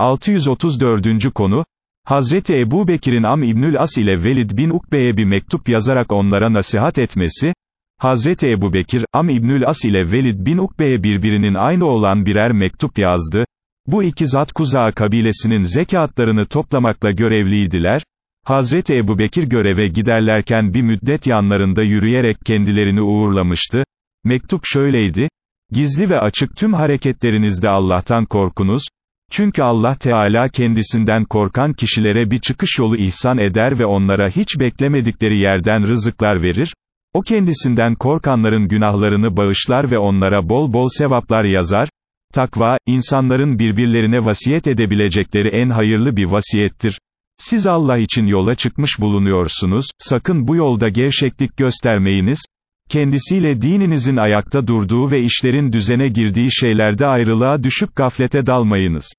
634. konu, Hazreti Ebu Bekir'in Am İbnül As ile Velid bin Ukbe'ye bir mektup yazarak onlara nasihat etmesi, Hazreti Ebu Bekir, Am İbnül As ile Velid bin Ukbe'ye birbirinin aynı olan birer mektup yazdı, bu iki zat Kuza'a kabilesinin zekatlarını toplamakla görevliydiler, Hazreti Ebu Bekir göreve giderlerken bir müddet yanlarında yürüyerek kendilerini uğurlamıştı, mektup şöyleydi, Gizli ve açık tüm hareketlerinizde Allah'tan korkunuz, çünkü Allah Teala kendisinden korkan kişilere bir çıkış yolu ihsan eder ve onlara hiç beklemedikleri yerden rızıklar verir, o kendisinden korkanların günahlarını bağışlar ve onlara bol bol sevaplar yazar, takva, insanların birbirlerine vasiyet edebilecekleri en hayırlı bir vasiyettir. Siz Allah için yola çıkmış bulunuyorsunuz, sakın bu yolda gevşeklik göstermeyiniz, kendisiyle dininizin ayakta durduğu ve işlerin düzene girdiği şeylerde ayrılığa düşüp gaflete dalmayınız.